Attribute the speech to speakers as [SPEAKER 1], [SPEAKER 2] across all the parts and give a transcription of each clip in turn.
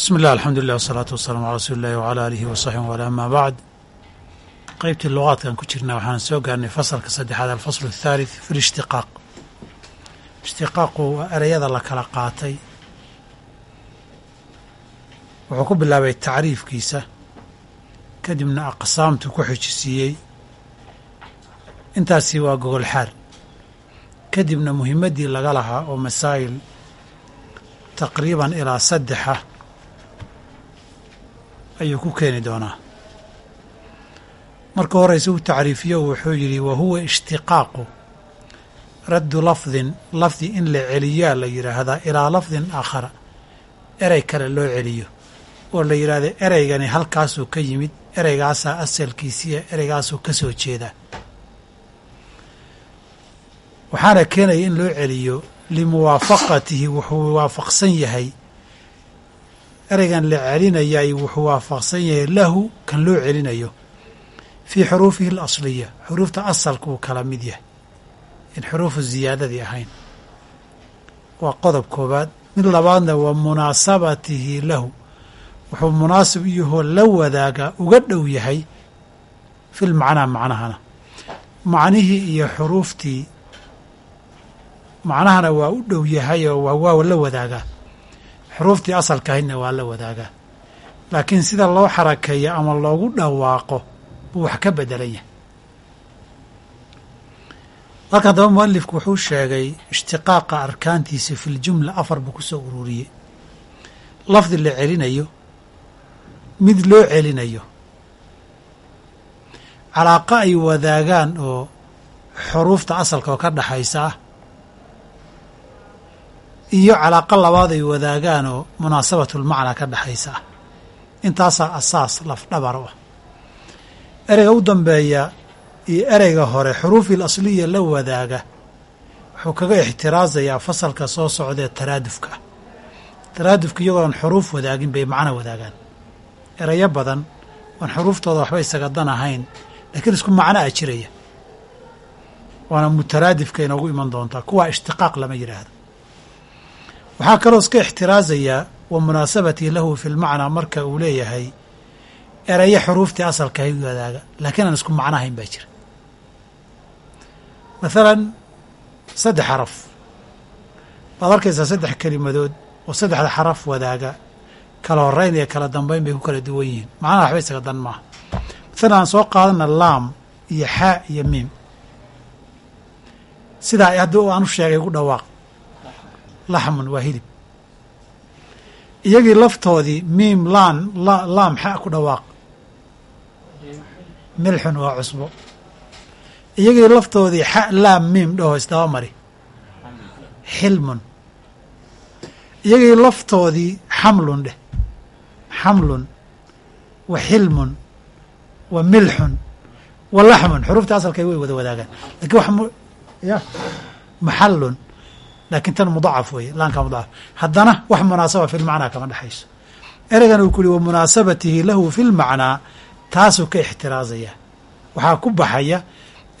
[SPEAKER 1] bismi illah alxamdu lilah wasalaatu wasalaamu calaa rasuuli illahi wcalaa aalihi wasaxbi wala amaa bacd qeybtii luqaadkan ku jirnaa waxaan soo gaarnay fasalka saddexaad alfaslu athaalith fi lishtiqaaq ishtiqaaqu waa ereyada la kala qaatay. Wuxuu ku bilaabay tacriifkiisa kadibna aqsaamtu ku xijisiiyey intaasi waa gogol xaar kadibna muhimaddii laga lahaa oo masaa'il taqriiban ilaa saddexa ayuu ku keeni doonaa. Marka horeyse u tacriifiyo wuxuu yidhi wa huwa ishtiqaaqu. Raddu lafdin lafdi in la celiyaa la yidhaahdaa ilaa lafdin aakhara erey kale loo celiyo oo la yidhaahda ereygani halkaasuu ka yimid ereygaasaa asalkiisiiya ereygaasuu ka soo jeedaa. Waxaana keenaya in loo celiyo limuwaafaqatihi wuxuu waafaqsan yahay ereygan la celinayay wuxuu waafaqsan yahay lahu kan loo celinayo fii xuruufihi alasliya. Xuruufta asalka uu kala mid yahay. In xuruufu ziyaadadii ahayn. Waa qodob koobaad. Mid labaadna waa munaasabatihi lahu. Wuxuu munaasib iyahoo la wadaagaa uga dhow yahay fil macnaa macnahana. Macnihii iyo xuruuftii macnahana waa u dhow yahay oo waa la wadaagaa xuruuftii asalka ahaydna waa la wadaagaa. Laakiin sida loo xarakeeyo ama loogu dhawaaqo buu wax ka bedelan yahay. Halkan daba mualifku wuxuu sheegay ishtiqaaqa arkaantiisa fi ljumla afar buu ku soo ururiyey. Lafdi la celinayo mid loo celinayo. Calaaqa ay wadaagaan oo xuruufta asalka oo ka dhaxaysa ah iyo calaaqa labaad ay wadaagaan oo munaasabatulmacnaa ka dhexaysa intaasaa asaas lafdhabar u ah. Ereyga u dambeeya iyo ereyga hore xuruufil asliya la wadaaga wuxuu kaga ixtiraasayaa fasalka soo socdee taraadufka. Taraadufka iyagoon xuruuf wadaagin bay macno wadaagaan. Ereyo badan oon xuruuftooda waxba isaga dan ahayn laakiin isku macno a jiraya. Waana mutaraadifka inoogu iman doontaa kuwaa ishtiqaaq lama yidhaahdo waxaa kaloo iska ixtiraasayaa wa munaasabatii lahu fi lmacnaa marka uu leeyahay erayo xuruuftii asalkahay wadaaga laakiin aan isku macno baa jira. Mathalan saddex xaraf. Waad arkaysaa saddex kelimadood oo saddexda xaraf wadaaga. Kala horeyn iyo kala dambeyn bay ku kala duwan yihiin. Macnaha waxba isaga dan maaha. Mathalan aan soo qaadana laam iyo xaa iyo miim. Sidaa haddii aan u sheegay ugu dhawaaq laxmun waa hilib. Iyagii laftoodii miim laan laam xa ku dhawaaq. Milxun waa cusbo. Iyagii laftoodii xa laam miim dhaho isdaba mari. Xilmun. Iyagii laftoodii xamlun dheh. Xamlun. Wa xilmun. Wa milxun. Wa laxmun. Xuruufta asalkay way wada wadaagaan. Ya maxallun laakiin tan mudacaf weeye laanka mudacaf haddana wax munaasaba fi lmacnaa kama dhexayso ereygan uu ku yihi wa munaasabatihi lahu fi lmacnaa taasuu ka ixtiraazaya. Waxaa ku baxaya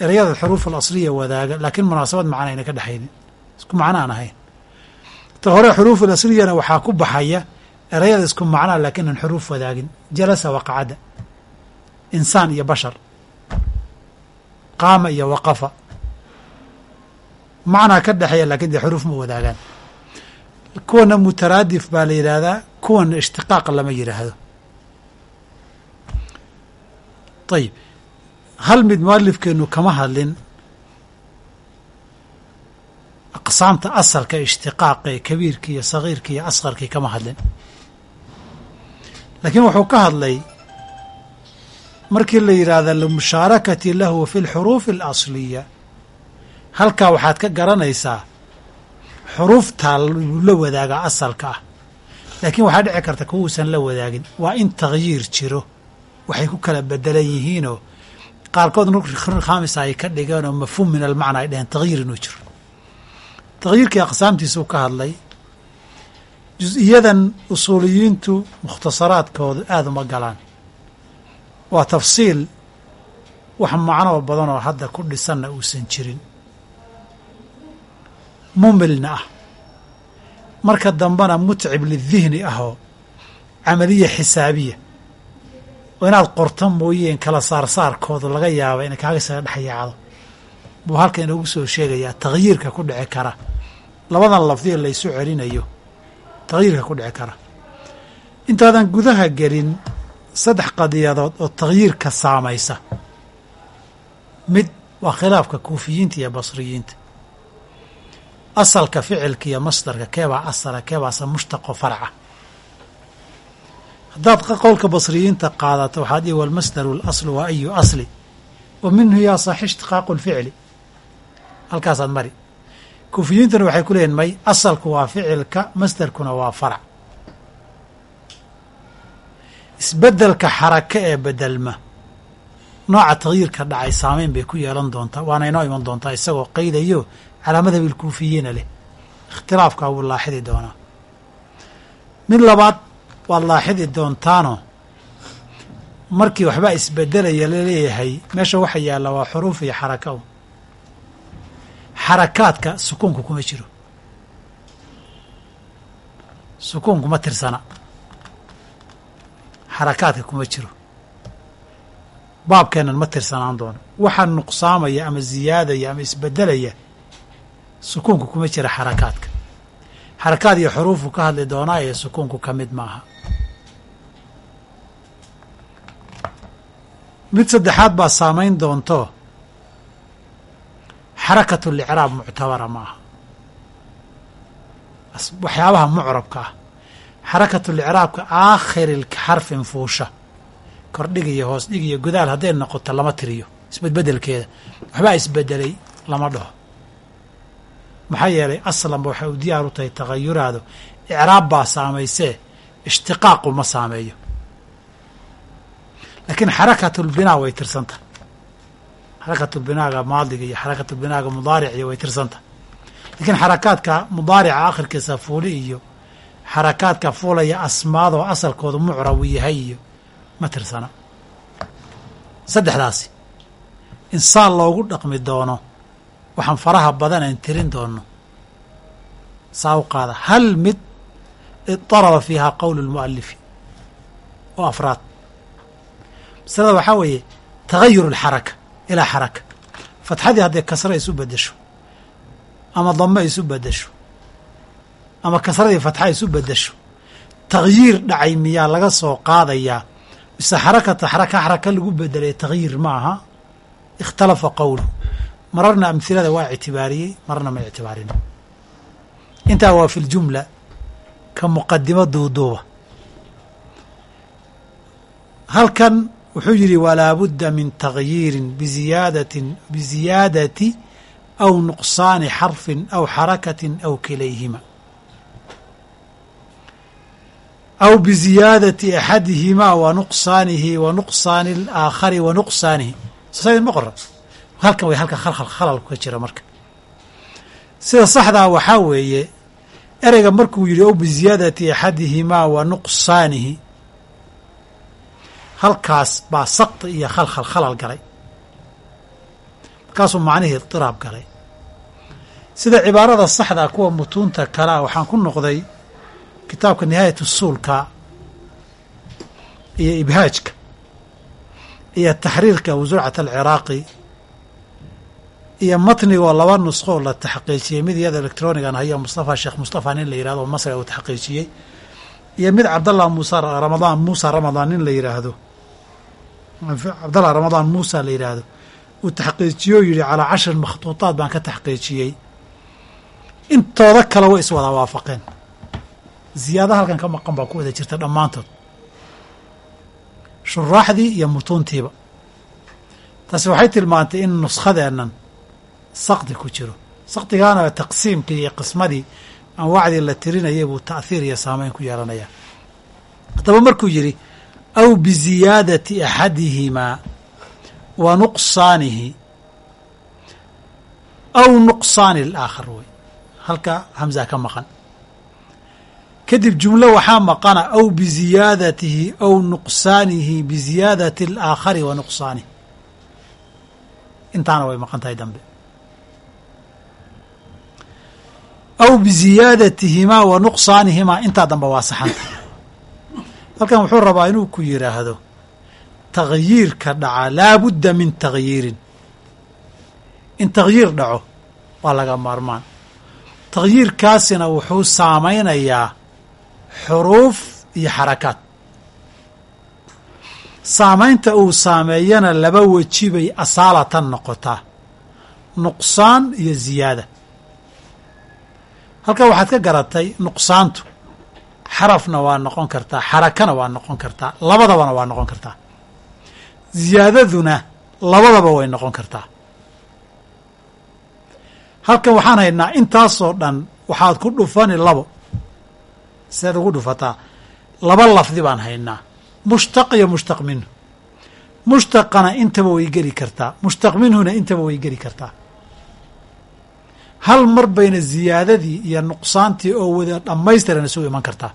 [SPEAKER 1] ereyada xuruuf alasliya wadaaga laakiin munaasabad macna ayna ka dhexaynin isku macno aan ahayn. Ta hore xuruuf alasliyana waxaa ku baxaya ereyada isku macnaa laakiin aan xuruuf wadaagin. Jalasa waqacadda insaan iyo bashar. Qaama iyo waqafa macnaa ka dhexeeya laakiin dee xuruuf ma wadaagaan. Kuwana mutaraadif baa la yidhaahdaa kuwana ishtiqaaq lama yidhaahdo ayib hal mid mualifkeenu kama hadlin aqsaamta asalka ishtiqaaqa ee kabiirkii iyo sagiirkii iyo asqarkii kama hadlin. Laakiin wuxuu ka hadlay markii la yidhaahda limushaarakati lahu fi lxuruufi alasliya halkaa waxaad ka garanaysaa xuruuftaa la wadaagaa asalka ah. Laakiin waxaa dhici karta kuwuusan la wadaagin. Waa in takhyiir jiro. Waxay ku kala bedelan yihiinoo qaarkood nukri khamisa ay ka dhigeenoo mafhuum min almacna ay dheheen takhyiir inuu jiro. Takhyiirkii aqsaamtiisuu ka hadlay jus-iyadan usuuliyiintu mukhtasaraadkoodu aada uma galaan. Waa tafsiil wax macnoo badanoo hadda ku dhisanna uusan jirin mumilna ah. Marka dambena mutcib lidihni ahoo camaliya xisaabiya. Oo inaad qorto mooyeen kala saarsaarkooda laga yaaba inay kaaga isaga dhex yaacdo buu halka inoogu soo sheegayaa takhyiirka ku dhici kara. Labadan lafdiya laysu celinayo takhyiirka ku dhici kara. Intaadan gudaha gelin saddex qadiyadood oo takhyiirka saamaysa mid waa khilaafka kuufiyiinta iyo basriyiinta asalka ficilka iyo masdarka keebaa asala keebaase mushtaqo farca. Haddaad qowlka basriyiinta qaadato waxaad ihi walmasdaru alaslu waa ayu asli? Wa minhu yaa saxi ishtiqaaqu lficli halkaasaad mari. Kuufiyiintuna waxay ku leeyihiin may asalku waa ficilka masdarkuna waa farac. Isbeddelka xarake ee bedelma nooca takhyiirka dhacay saameyn bay ku yeelan doontaa waana inoo iman doontaa isagoo qaydayo calaa madhabi ilkuufiyiina leh. Ikhtilaafkaa wuu laaxidi doonaa. Mid labaad waad laaxidi doontaano markii waxbaa isbedelaya la leeyahay meesha waxa yaalla waa xuruuf iyo xaraka u xarakaadka sukuunku kuma jiro. Sukuunku ma tirsana. Xarakaadka kuma jiro. Baabkeennan ma tirsanaan doono. Waxa nuqsaamaya ama ziyaadaya ama isbedelaya sukuunku kuma jira xarakaadka. Xarakaad iyo xuruufu ka hadli doonaa ee sukuunku ka mid maaha. Mid saddexaad baa saamayn doonto xarakatu licraab muctabara ma aha waxyaabaha mucrabka ah. Xarakatu licraabka aakhiri xarfin fuusha. Kordhig iyo hoos dhig iyo godaal hadday noqoto lama tiriyo. Isbedbedelkeeda waxbaa isbedelay lama dhaho maxaa yeelay aslanba waxay u diyaar u tahay takhayuraado icraab baa saamaysee ishtiqaaqu ma saameeyo. Laakiin xarakatulbinaa way tirsantaha xarakatulbinaaga maadiga iyo xarakatulbinaaga mudaaric iyo way tirsantaha laakiin xarakaadka mudaarica akhirkiisa fuuli iyo xarakaadka fuulaya asmaadoo asalkoodu mucrabu yahay iyo ma tirsana. Saddexdaasi insaan loogu dhaqmi doono waxaan faraha badan aan tirin doonno. Saa u qaada hal mid idaraba fiihaa qowlu lmu'alifi oo afraad. Masalada waxaa weeye tagayur alxaraka ilaa xaraka. Fatxadii hadday kasra isu bedesho ama dame isu bedesho ama kasradii fatxa isu bedesho takhyiir dhacay miyaa laga soo qaadayaa mise xarakata xaraka xaraka lagu bedelay takhyiir ma aha ikhtalafa qowlu mararna amhilada waa ictibaariyey mararna ma ictibaarin intaa waa fi ljumla ka muqadimo duuduuba halkan wuxuu yidhi walaa budda min takhyiirin biziyaadatin biziyaadati aw nuqsaani xarfin aw xarakatin aw kilayhima aw biziyaadati axadihimaa wa nuqsaanihi wa nuqsaani alaakhari wa nuqsaanihi sosaydin ma qoran halkan way halka khalkhal khalalku ka jira marka. Sida saxdaa waxaa weeye ereyga markuu yidhi ow biziyaadati axadihimaa wa nuqsaanihi halkaas baa sakti iyo khalkhal khalal galay. Markaasuu macnihii idiraab galay. Sida cibaarada saxdaa kuwa mutuunta kalea waxaan ku noqday kitaabka nihaayat usuulka iyo ibhaajka iyo taxriirka wasuucat alciraaqi iyo matnigoo laba nusqo la taxqiijiyey. Mid iyada electronigan hayo mustafa sheekh mustafa nin la yihahdo oo masriga uu taxqiijiyey. Iyo mid cabdallah musa ramadaan muusa ramadaan nin la yidhaahdo cabdallah ramadaan muusa la yidhaahdo uu taxqiijiye o yidhi calaa cashri makhtuutaat baan ka taxqiijiyey. Intooda kale way is wada waafaqeen. Ziyaada halkan ka maqan baa ku wada jirta dhammaantood. Shuraaxdii iyo mutuuntiiba taasi waxay tilmaantay in nuskhadeennan sakdi ku jiro. Sakdigaana taqsiimkii iyo qismadii anwaacdii la tirinayay buu ta'hiir iyo saameyn ku yeelanayaa haddaba markuu yidhi aw biziyaadati axadihimaa wa nuqsaanihi. Aw nuqsaani alaakhar wey halka hamza ka maqan. Kadib jumlo waxaa maqana aw biziyaadatihi aw nuqsaanihi biziyaadati alaakhari wa nuqsaanihi intaana way maqan tahay dambe aw biziyaadatihimaa wa nuqsaanihimaa intaa dambe waa saxanta halkan wuxuu rabaa inuu ku yidhaahdo takhyiirka dhaca laabudda min takhyiirin. In takhyiir dhaco waa laga maarmaan. Takhyiirkaasina wuxuu saamaynayaa xuruuf iyo xarakaad. Saamaynta uu saameeyana laba weji bay asaalatan noqotaa nuqsaan iyo ziyaada halkan waxaad ka garatay nuqsaantu. Xarafna waa noqon kartaa xarakana waa noqon kartaa labadabana waa noqon kartaa. Ziyaadaduna labadaba way noqon kartaa. Halkan waxaan haynaa intaasoo dhan waxaad ku dhufani labo. Sidaad ugu dhufataa. Laba lafdi baan haynaa. Mushtaq iyo mushtaq minhu. Mushtaqana intaba way geli kartaa. Mushtaq minhuna intaba way geli kartaa hal mar bayna ziyaadadii iyo nuqsaantii oo wada dhammaystiran isugu iman kartaa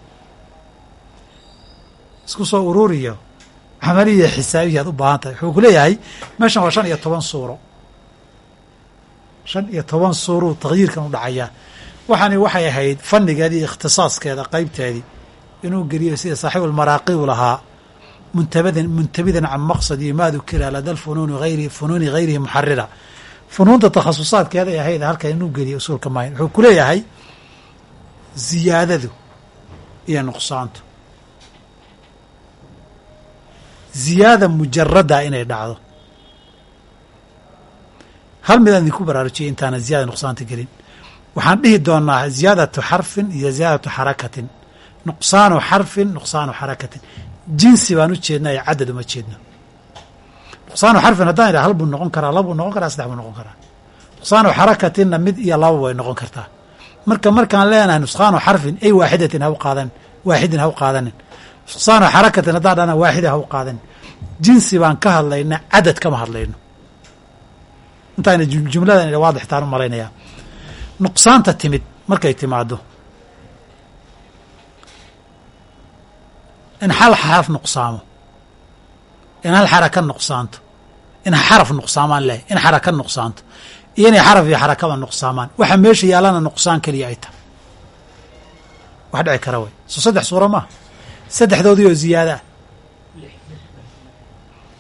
[SPEAKER 1] isku soo ururiyo camaliya xisaabiyaad u baahan tahay. Wuxuu ku leeyahay meeshan waa shan iyo toban suuro. Shan iyo toban suuruu takhyiirkan u dhacayaa. Waxaani waxay ahayd fannigeedii ikhtisaaskeeda qeybteedii inuu geliyo sida saaxiibulmaraaqi u lahaa. Muntabadan muntabidan can maqsadi maa dukira lada lfunuuni ayri funuuni hayrihi muxarira funuunta takhasusaadkeeday ahayd halkan inuu geliyo usuulka mayn wuxuu ku leeyahay ziyaadadu iyo nuqsaantu. Ziyaada mujarada inay dhacdo. Hal midaan idinku baraarujiyay intaana ziyada nuqsaanta gelin. Waxaan dhihi doonaa ziyaadatu xarfin iyo ziyaadatu xarakatin. Nuqsaanu xarfin nuqsaanu xarakatin. Jinsi baan u jeednaa iyo cadad uma jeedno nuqsaanu xarfin haddaan idhaha hal buu noqon karaa laba buu noqon karaa saddex buu noqon karaa. Nuqsaanu xarakatinna mid iyo laba way noqon kartaa. Marka markaan leenahay nusqaanu xarfin ay waaxidatin ha u qaadanin waaxidin ha u qaadanin. Nuqsaanu xarakatin haddaan dhana waaxida ha u qaadanin jinsi baan ka hadlayna cadad kama hadlayno. Intaayna jumladan waadixtaan u malaynayaa. Nuqsaanta timid markay timaado in hal xaraf nuqsaamo. In hal xaraka nuqsaanto in xaraf nuqsaamaan leh in xaraka nuqsaanto. Iyo inay xaraf iyo xarakaba nuqsaamaan. Waxa meesha yaalana nuqsaan keliya ay tahay. Wax dhici kara wey soo saddex suura maaha. Saddexdoodii oo ziyaada.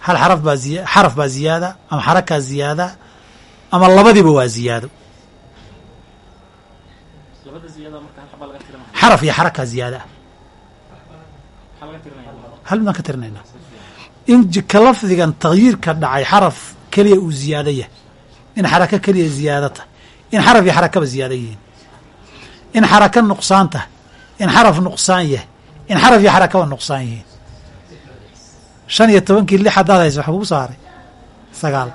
[SPEAKER 1] Ah hal xaraf baa ziya xaraf baa ziyaada ama xarakaa ziyaada ama labadiiba waa ziyaado. Xaraf iyo xarakaa ziyaada. Ah hal midaan ka tirinaynaa in ka lafdigan takhyiirka dhacay xaraf keliya uu ziyaado yahay. In xarako keliya ziyaado tahay. In xaraf iyo xarakaba ziyaado yihiin. In xarako nuqsaan tahay. In xaraf nuqsaan yahay. In xaraf iyo xarakaba nuqsaan yihiin. Shan iyo tobankii lix haddaad haysa waxa kugu saaray. Sagaal.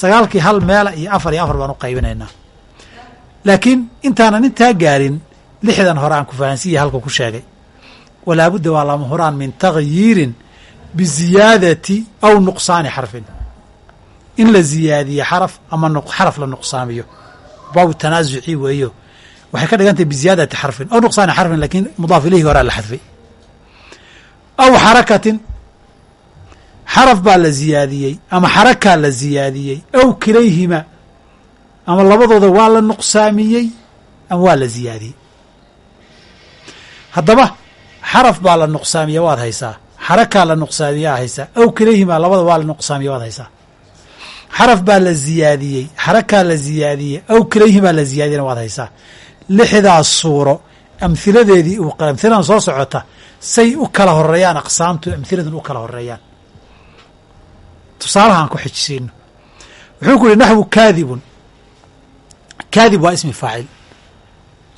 [SPEAKER 1] Sagaalkii hal meela iyo afar iyo afar baan u qaybinaynaa. Laakiin intaanan intaa gaarin lixdan hore aan ku fahansiiya halka ku sheegay. Walaabudda waa lama huraan min takhyiirin biziyaadati aw nuqsaani xarfin in la ziyaadiyo xaraf ama xaraf la nuqsaamiyo baabu tanaasuci weeyo waxay ka dhigan tahay biziyaadati xarfin aw nuqsaani xarfin lakiin mudaaf ilayhi horaa la xadfay aw xarakatin xaraf baa la ziyaadiyey ama xarakaa la ziyaadiyey aw kilayhima ama labadooda waa la nuqsaamiyey ama waa la ziyaadiyey haddaba xaraf baa la nuqsaamiya waad haysaa xarakaa la nuqsaamiyaa haysaa. Aw kilayhima labada waa la nuqsaamiya waad haysaa. Xaraf baa la ziyaadiyey. Xarakaa la ziyaadiyey. Aw kilayhimaa la ziyaadiyana waad haysaa. Lixdaas suuro amhiladeedii amhiladan soo socota say u kala horeeyaan aqsaamtu amhiladan u kala horeeyaan tusaalahaan ku xijisiino wuxuu ku yihi naxwu kaadibun. Kaadib waa ismi faacil.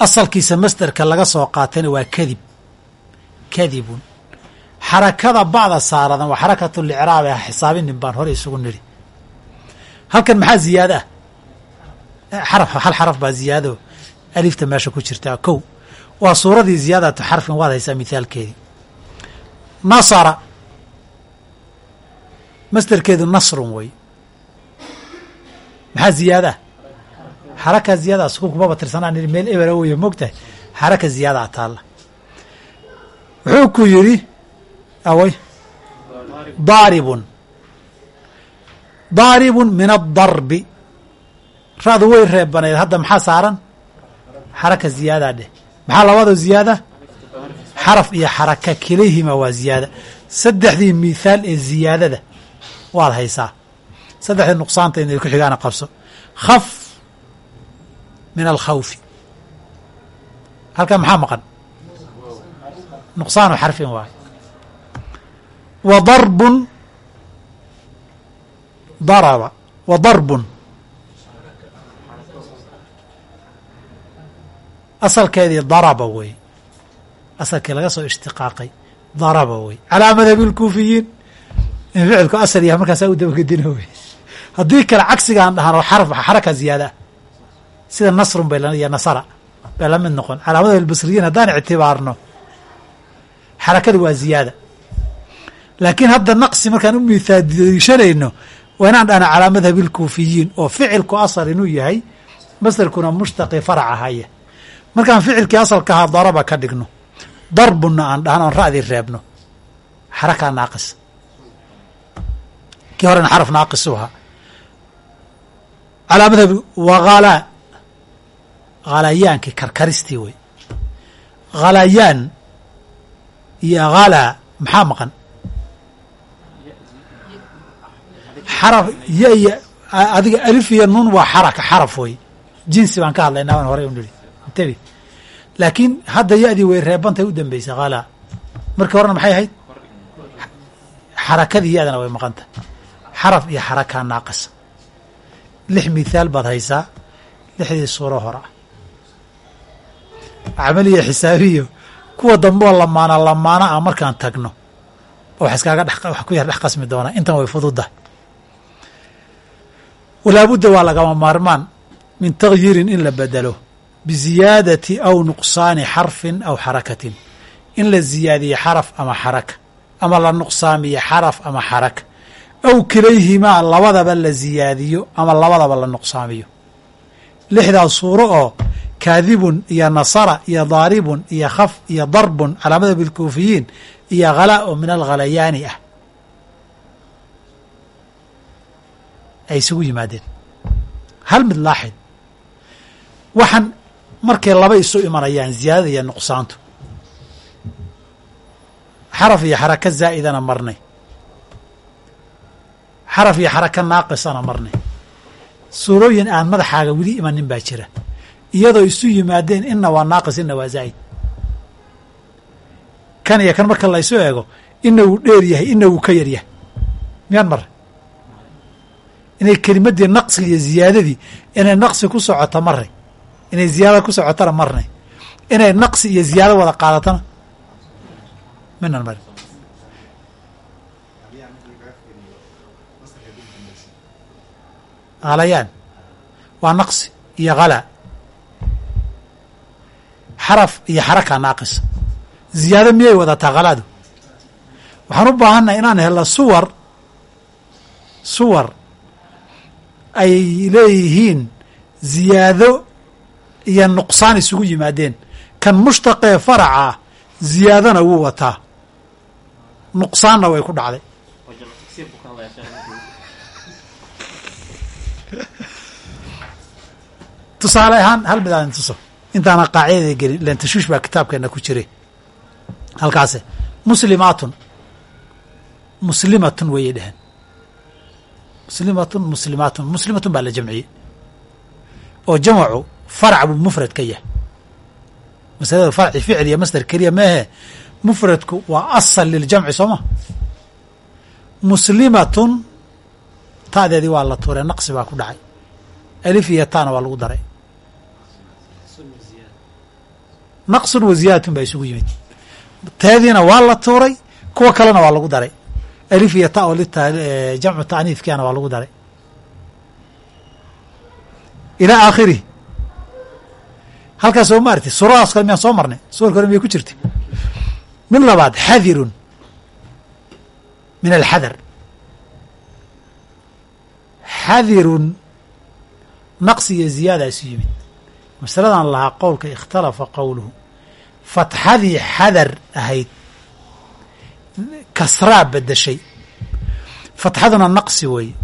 [SPEAKER 1] Asalkiisa masderka laga soo qaatayna waa kadib. Kadibun xarakada bacda saaradan waa xarakatu licraab ah xisaabinin baan hore isugu nidhi halkan maxaa ziyaada? Ah xaraf hal xaraf baa ziyaado. Alifta meesha ku jirtaa kow. Waa suuradii ziyaadatu xarfin waad haysaa mithaalkeedii. Nasara masderkeedu nasrun wey maxaa ziyaadaa xaraka ziyaada sukuunkumaba tirsanaa nidhi meel ebera weye mogtahay xaraka ziyaadaa taalla. Wuxuu ku yidhi away daaribun daaribun min addarbi ra'du way reebanayd hadda maxaa saaran xaraka ziyaadaa dheh maxaa labadoo ziyaada xaraf iyo xaraka kilayhima waa ziyaada saddexdii mithaal ee ziyaadada waad haysaa saddexdii nuqsaanta inay ku xigaana qabso khaf min alkhawfi halkan maxaa maqan nuqsaanu xarfin waay wa darbun daraba. Wa darbun. Asalkeedii daraba wey. Asalkii laga soo ishtiqaaqay daraba wey. Calaa madhabi in ficilku asal yahay markaasaa u dabagedino wey. Haddii kale cagsigaan dhahan oo xaraf xaraka ziyaada. Ah sida nasrun bay nasara bay la mid noqon. Calaa madhab albasriyiin haddaan ictibaarno xarakada waa ziyaada laakiin hadda naqsi markaan u mihaadiishanayno waa inaan dhahna calaa madhabi lkuufiyiin oo ficilku asal inuu yahay masdarkuna mushtaqi faraca haya. Markaan ficilkii asalka ahaa daraba ka dhigno. Darbunna aan dhahno oon ra'dii reebno. Xarakaa naaqis. Kii horena xaraf naaqis u ahaa. Calaa madhabi wahalaa halayaankii karkaristii wey halayaan iyo halaa maxaa maqan xaraf ya iyo adiga alif iyo nun waa xaraka xaraf wey jinsi baan ka hadlaynaa waan horey u nidhi. Laakiin hadda ya-dii way reebantay u dambeysay halaa markii horena maxay ahayd? Xarakadii ya-dana way maqantah xaraf iyo xarakaa naaqisa lix mithaal baad haysaa lixdii suuro hore. Ah camaliya xisaabiyo kuwa dambeoo lamaana lamaana ah markaan tagno. Wax iskaaga dhex wax ku yar dhex qasmi doonaa intan way fududdahay walaabudda waa lagama maarmaan min takhyiirin in la bedelo biziyaadati aw nuqsaani xarfin aw xarakatin in la ziyaadiye xaraf ama xaraka ama la nuqsaamiye xaraf ama xaraka aw kilayhimaa labadaba la ziyaadiyo ama labadaba la nuqsaamiyo lixdaa suuro oo kaadibun iyo nasara iyo daaribun iyo khaf iyo darbun calaa madhabi alkuufiyiin iyo khalaa oo min alghalayaani ah ay isugu yimaadeen. Hal mid laaxid. Waxaan markay laba isu imanayaan ziyaadada iyo nuqsaantu. Xaraf iyo xaraka zaa'idana marnay. Xaraf iyo xaraka naaqisana marnay. Suurooyin aan madaxaaga weli imanin baa jira. Iyadoo isu yimaadeen inna waa naaqis inna waa zaa'id. Kan iyo kan marka la ysu eego ina wuu dheer yahay ina wuu ka yar yahay. Miyaan mare inay kelimaddii naqsiga iyo ziyaadadii inay naqsi ku socoto marnay inay ziyaada ku socotona marnay inay naqsi iyo ziyaado wada qaadatona minan mari halayaan waa naqsi iyo khalaa xaraf iyo xaraka naaqisa ziyaado miyay wadataa khalaadu waxaan u baahannahay inaan helno suwar. Suwar ay leeyihiin ziyaado iyo nuqsaan isugu yimaadeen. Kan mushtaqee faraca ziyaadana wuu wataa. Nuqsaanna way ku dhacday. Tusaale ahaan hal mid aan tuso. Intaana qaacidada gelin ilan tashuush baa kitaabkeena ku jiray. Halkaase muslimaatun muslimatun wayay dheheen muslimatun muslimaatun muslimatun baa la jamciyey. Oo jamacu farac buu mufrad ka yahay. Masalada farci ficil iyo masdar keliya maahe mufradku waa asal liljamci soo ma? Muslimatun ta'deedii waa la tuuree naqsi baa ku dhacay. Alif iyo taana waa lagu daray. Naqsun wa ziyaadatun baa isugu yimid. Teediina waa la tuuray kuwa kalena waa lagu daray alif iyo ta oo jamcu taaniifkiana waa lagu daray. Ilaa aakhirih halkaas soo ma arti suuradaas kale miyaan soo marnay? Suurka hore miyay ku jirta mid labaad xadirun. Min alxadar. Xadirun naqsi iyo ziyaada isu yimid. Masaladan lahaa qowlka ikhtalafa qowluhu. Fatxadii xadar ahayd kasraa bedeshay fatxaduna naqsi weeye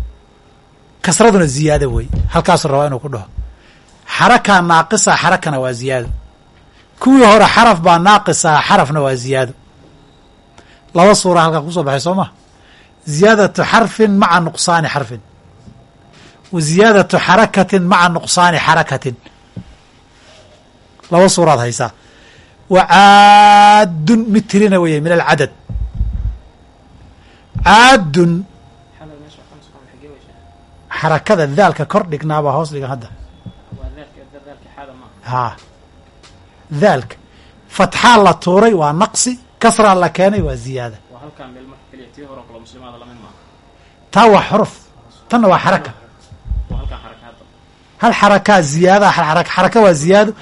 [SPEAKER 1] kasraduna ziyaado weeye halkaasuu rabaa inuu ku dhaho. Xarakaa naaqisa xarakana waa ziyaado kuwii hore xaraf baa naaqisaha xarafna waa ziyaado laba suura halkaa ku soo baxay soo ma? Ziyaadatu xarfin maca nuqsaani xarfin. Wa ziyaadatu xarakatin maca nuqsaani xarakatin. Laba suuraad haysaa. Wa caadun mid tirina weeye min alcadad caadun xarakada daalka kor dhignaabaa hoos dhigan hadda. Haa. Daalka. Fatxaa la tuuray waa naqsi kasraa la keenay waa ziyaada. Taa waa xuruf. Tanna waa xaraka. Hal xarakaa ziyaada xaraka waa ziyaado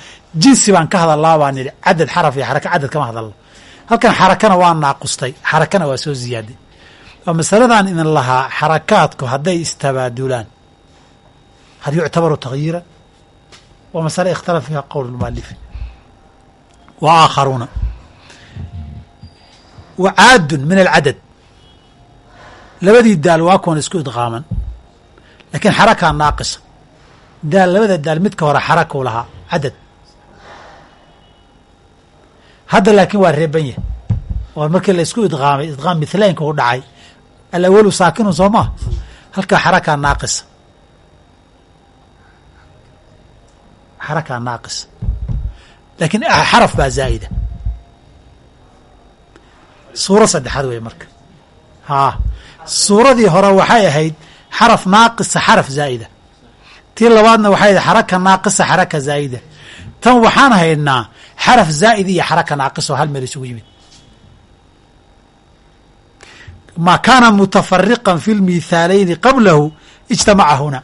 [SPEAKER 1] jinsi baan ka hadalaa baan nidhi. Cadad xaraf iyo xaraka cadad kama hadalno halkan xarakana waa naaqustay. Xarakana waa soo ziyaaday waa masaladan idin lahaa xarakaadku hadday istabaadulaan hal yuctabaru takyiira waa masale ikhtala fiiha qowl mualifi wa aakharuuna. Wa caadun min alcadad. Labadii daal waa kuwan isku idqaaman. Laakiin xarakaa naaqisa daal labada daal midka hore xarakuu lahaa cadad. Hadda laakiin waa reeban yahy oo markii la isku idqaamay idqaam mithlaynka u dhacay alawalu saakinu soo maa halkaa xarakaa naaqisa xarakaa naaqisa laakiin xaraf baa zaa'ida. Suuro saddexaad wey marka. Haa. Suuradii hore waxay ahayd xaraf naaqisa xaraf zaa'ida. Tii labaadna waxay ahayd xaraka naaqisa xaraka zaa'ida. Tan waxaan haynaa xaraf zaa'id iyo xaraka naaqis oo hal meel isugu yimid ma kaana mutafariqan fi lmithaalayni qablahu ijtamaca huna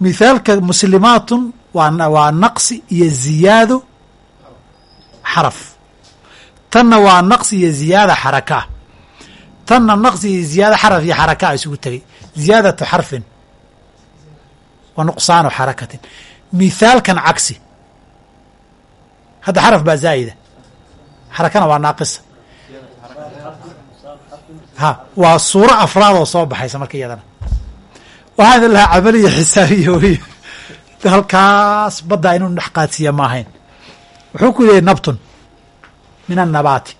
[SPEAKER 1] mithaalka muslimaatun waa waa naqsi iyo ziyaado xaraf tanna waa naqsi iyo ziyaada xaraka ah tanna naqsi iyo ziyaado xaraf iyo xaraka a isugu tegay ziyaadatu xarfin wa nuqsaanu xarakatin mithaalkan cagsi hadda xaraf baa zaa'ida xarakana waa naaqisa ha waa suuro afraad oo soo baxaysa marka iyadana. Waxaan idin lahaa camaliya xisaabiya wey halkaas baddaa inuu dhex qaadsiiya ma ahayn. Wuxuu ku yihi nabtun. Min annabaati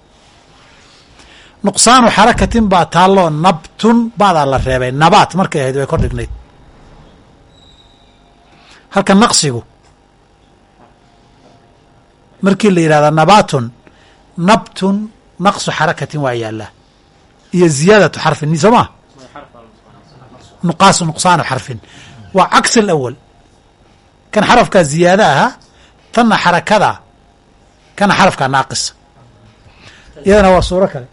[SPEAKER 1] nuqsaanu xarakatin baa taalloo nabtun baadaa la reebay. Nabaat markay ahayd way kor dhignayd. Halka naqsigu. Markii la yidhahda nabaatun nabtun naqsu xarakatin waa yaallaa iyo ziyaadatu xarfin soo maa nuqaasu nuqsaanu xarfin. Waa cagsi alawal kan xarafkaa ziyaada ahaa tanna xarakada kana xarafkaa naaqisa iyadana waa suuro kale.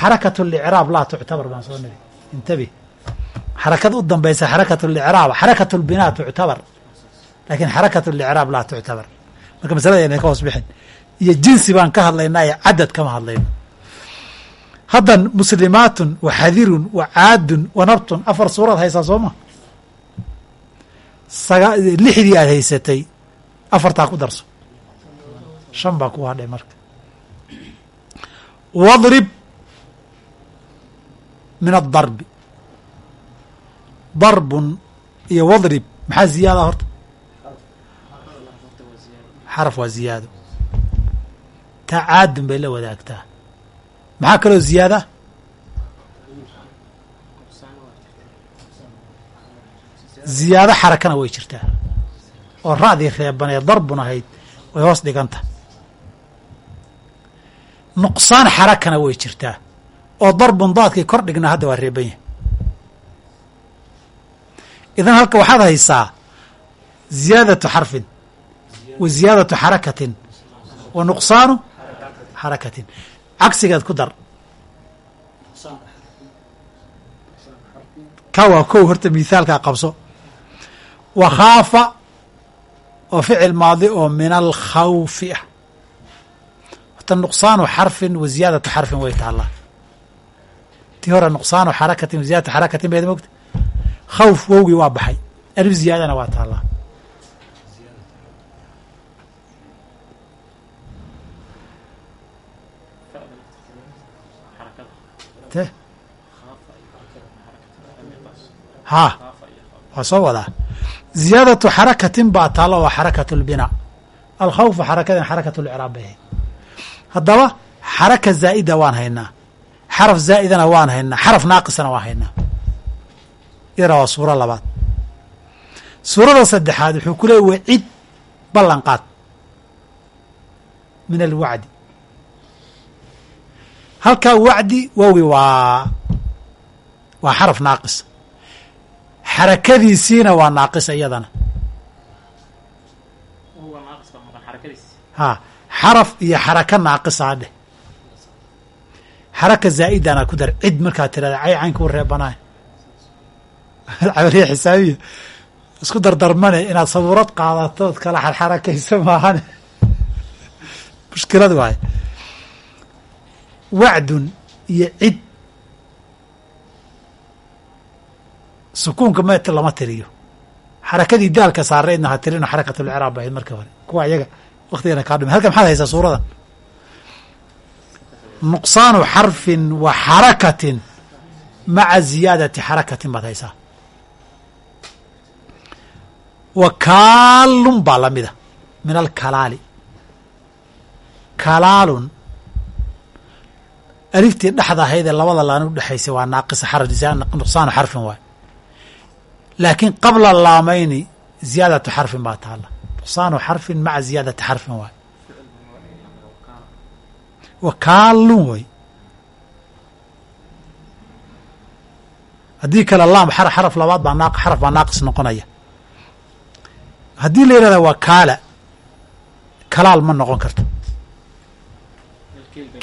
[SPEAKER 1] Xarakat licraab laa tuctabar baan soo niri. Intabi. Xarakada u dambaysa xarakat licraab xarakat lbinaa tuctabar laakiin xarakat licraab laa tuctabar marka masalada ayna ka hoos bixin iyo jinsi baan ka hadlaynaa ee cadad kama hadlayno haddan muslimaatun wa xadirun wa caadun wa nabtun afar suuraad haysaa soo ma lixdii aad haysatay afartaa ku darso shan baa ku hadhay marka wadrib min adarbi darbun iyo wadrib maxaa ziyaada horta xaraf waa ziyaado. Taa caadun bay la wadaagtaa. Maxaa kaloo ziyaada? Ziyaado xarakana way jirtaa. Oo ra'dii reebanee darbun ahayd way hoos dhiganta. Nuqsaan xarakana way jirtaa. Oo darbun daadkii kor dhignaa hadda waa reeban yahay. Idan halka waxaad haysaa ziyaadatu xarfin wa ziyaadatu xarakatin wa nuqsaanu xarakatin cagsigeed ku dar. Ka waa kow horta mithaalkaa qabso. Wa khaafa oo ficil maadi oo min alkhawfi ah. Horta nuqsaanu xarfin wa ziyaadatu xarfin way taallaa. Tii hore nuqsaanu xarakatin wa ziyadatu xarakatin bayd mogta khawf wowgii waa baxay. Alif ziyaadana waa taallaa haa waa soo wadaa ziyaadatu xarakatin baa taalla waa xarakat lbinaa alkhawfu xarakadan xarakat lcraab bay. Ahayd haddaba xaraka zaa'ida waan haynaa. Xaraf zaa'idana waan haynaa. Xaraf naaqisana waan haynaa. Iyadana waa suuro labaad. Suurada saddexaad wuxuu ku leeyay wacid ballan qaad min alwacdi halkaa wacdi wawi waa waa xaraf naaqisa xarakadiisiina waa naaqisa iyadana. Haa xaraf iyo xaraka naaqisaa dheh. Xaraka zaa'idana ku dar cid markaa tirahda cay caynka u reebanaay camaliya xisaabiya isku dardarmane inaad sabuurad qaadato od kala xarxarakaysa maahane. Mushkilad waaye wacdun iyo cid sukuunka meeta lama tiriyo. Xarakadii daalka saaraydna ha tirino xarakatulciraab ahayd markii hore. Kuwa iyaga waktigana kaa dhumay halkan maxaad haysaa suuradan nuqsaanu xarfin wa xarakatin maca ziyaadati xarakatin baad haysaa. Wa kaalun baa lamida min alkalaali. Kalaalun aliftii dhexda ahayd ee labada laan u dhexaysay waa naaqisa xarf nuqsaanu xarfin waay laakiin qabla laamayni ziyaadatu xarfin baa taalla. Nuqsaanu xarfin maca ziyaadati xarfin waay. Wa kaalun way. Haddii kale laam xaraf labaad baa xaraf baa naaqis noqonaya. Haddii la yihahda waa kaala kalaal ma noqon karto.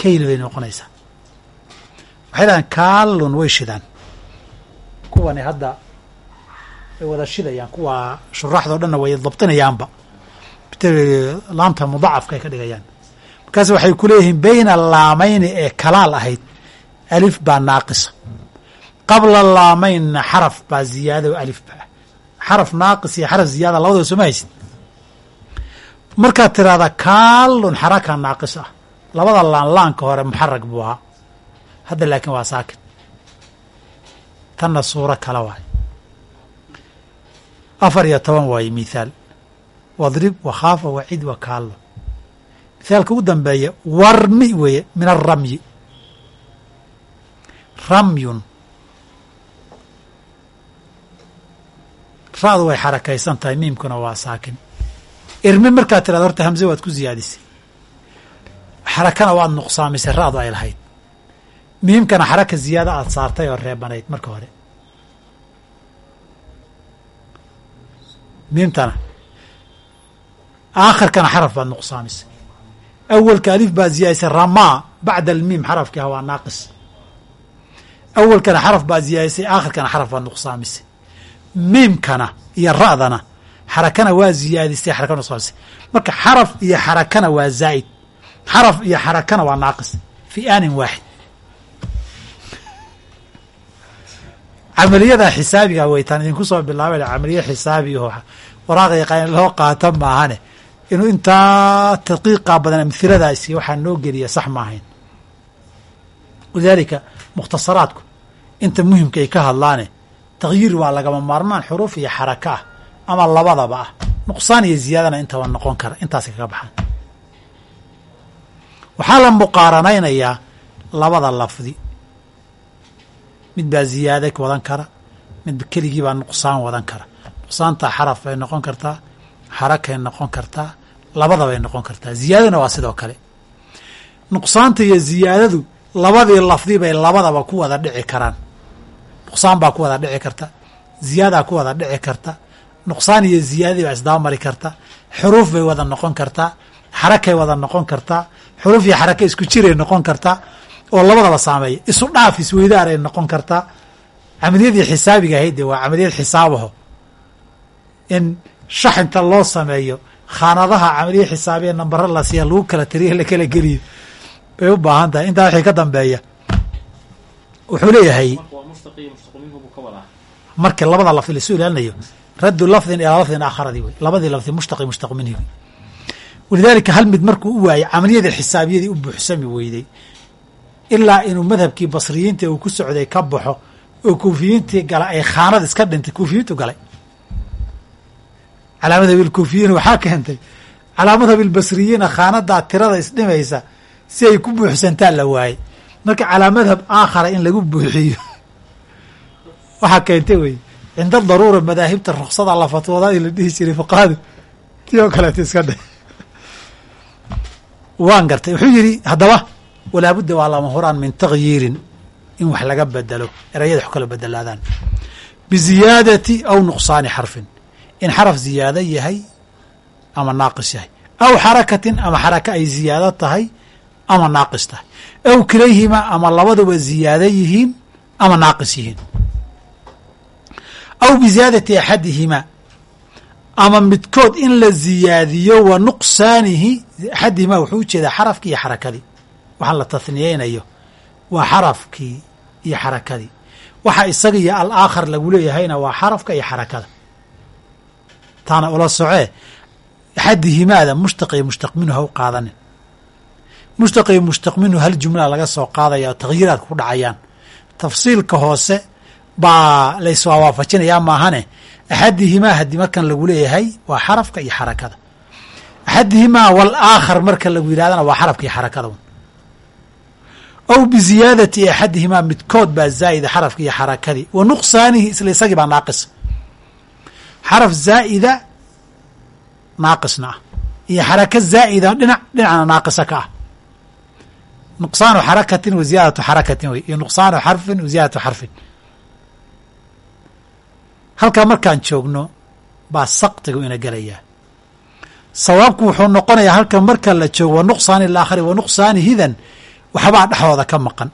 [SPEAKER 1] Kayl bay noqonaysaa. Waxay dhahaan kaalun way shidaan. Kuwani hadda way wada shidayaan kuwa shuraaxdao dhanna way dabtinayaanba laamta mudacafka ay ka dhigayaan. Markaas waxay ku leeyihiin bayna laamayni ee kalaal ahayd alif baa naaqisa qabla laamaynna xaraf baa ziyaado alif baa. Xaraf naaqis iyo xaraf ziyaada labadaba sooma haysid? Markaad tiraahda kaalun xaraka naaqis ah. Labada laan laanka hore muxarag buu ahaa. Hadda laakiin waa saakin tanna suuro kale waay afar iyo toban waaye mithaal wadrib wakhaafa wacid wa kaallo. Mithaalka ugu dambeeya warmi weeye min alramyi ramyun. Ra'du way xarakaysan tahay miimkuna waa saakin. Irmi markaad tirahda horta hamze waad ku ziyaadisay. Xarakana waad nuqsaamisay ra'du ay lahayd. Miimkana xaraka ziyaada aad saartay oo reebanayd marka hore miimtana aakhirkana xaraf baad nuqsaamisay awalka alif baad ziyaadisay ramaa bacda almiim xarafkii ah waa naaqis. Awalkana xaraf baad ziyaadisay aakhirkana xaraf baad nuqsaamisay miimkana iyo ra'dana xarakana waa ziyaadisay xaraka nuqsaamisay marka xaraf iyo xarakana waa zaa'id. Xaraf iyo xarakana waa naaqis. Fi aanin waaxid camaliyada xisaabiga weytaan idinku soo bilaabay camaliya xisaabi oo waraaq yaqaan loo qaata maahane. Inuu intaa tadqiiqa badan amhiladaasi waxaa noo geliya sax ma ahayn. Walidaalika mukhtasaraadku inta muhimka ay ka hadlaane takyiir waa lagama maarmaan xuruuf iyo xaraka ah ama labadaba ah. Nuqsaan iyo ziyaadana intaba noqon kara intaasay kaga baxaan. Waxaa la muqaaranaynayaa labada lafdi mid baa ziyaada wadan kara mid keligii baa nuqsaan wadan kara. Nuqsaantaa xaraf bay noqon kartaa xarakay noqon kartaa labadabay noqon kartaa. Ziyaadana waa sidoo kale. Nuqsaanta iyo ziyaadadu labadii lafdi bay labadaba ku wada dhici karaan. Nuqsaan baa ku wada dhici karta ziyaadaa ku wada dhici karta nuqsaan iyo ziyaadadii baa isdaba mari karta xuruuf bay wada noqon kartaa xarakay wada noqon kartaa xuruuf iyo xaraka isku jiray noqon kartaa oo labadaba saameeya isu dhaaf isweydaaray noqon kartaa camaliyadii xisaabiga ahayd dee waa camaliyad xisaabaho. In shaxinta loo sameeyo khaanadaha camaliya xisaabiya nambaro la siiya lagu kala tiriya la kala geliyo bay u baahan tahay. Intaa wixii ka dambeeya wuxuu leeyahay markii labada lafdi laisu ilaalinayo raddu lafdin ilaa lafdin aakharadii wey labadii lafdi mushtaqi mushtaq minhi walidaalika hal mid markuu u waayey camaliyadii xisaabiyadii u buuxsami weyday ilaa inuu madhabkii basriyiinta uu ku socday ka baxo oo kuufiyiintii gala ay khaanad iska dhintay kuufiyiintu galay. Calaa madhab ilkuufiyiin waxaa keentay calaa madhab ilbasriyiina khaanadaa tirada isdhimaysa si ay ku buuxsantaan la waayey marka calaa madhab aakhara in lagu buuxiyo. Waxaa keentay wey cinda daruura madaahibta ruksada la fatwoodaadii la dhihi jiray fuqahadu. Tii oo iska dhe waan gartay. Wuxuu yidhi haddaba walaabudda waa lama huraan min takhyiirin in wax laga bedelo erayada wax kala bedelaadaan biziyaadati aw nuqsaani xarfin in xaraf ziyaado yahay ama naaqis yahay aw xarakatin ama xaraka ay ziyaado tahay ama naaqis tahay aw kilayhima ama labaduba ziyaado yihiin ama naaqis yihiin aw biziyaadati axadihimaa ama midkood in la ziyaadiyo wa nuqsaanihi axadihimaa wuxuu u jeedaa xarafkii iyo xarakadii waxaan la tahniyeynayo waa xarafkii iyo xarakadii. Waxa isaga iyo alaakhar lagu leeyahayna waa xarafka iyo xarakada. Taana ula socee axadihimaada mushtaq iyo mushtaq minhu ha u qaadanin. Mushtaq mushtaq minhu hal jumla laga soo qaadaya oo takhyiiraad ku dhacayaan. Tafsiilka hoose baa la iswawaafajinayaa maahane axadihimaa haddii markan lagu leeyahay waa xarafka iyo xarakada. Axadihimaa wal aakhar marka lagu yidhahdana waa xarafka iyo xarakada aw biziyaadati axadihimaa midkood baa zaa'ida xarafki iyo xarakadii. Wa nuqsaanihi isla isagii baa naaqis. Xaraf zaa'ida naaqisna. Ah iyo xaraka zaa'ida dhinac dhinacna naaqisa ka ah. Nuqsaanu xarakatin wa ziyaadatu xarakatin wey. Iyo nuqsaanu xarfin wa ziyaadatu xarfin. Halkaa markaan joogno baa saktigu ina gelayaa sawaabku wuxuu noqonayaa halkan marka la joogo wa nuqsaani ilaakhari wa nuqsaanihidan waxbaa dhexdooda ka maqan.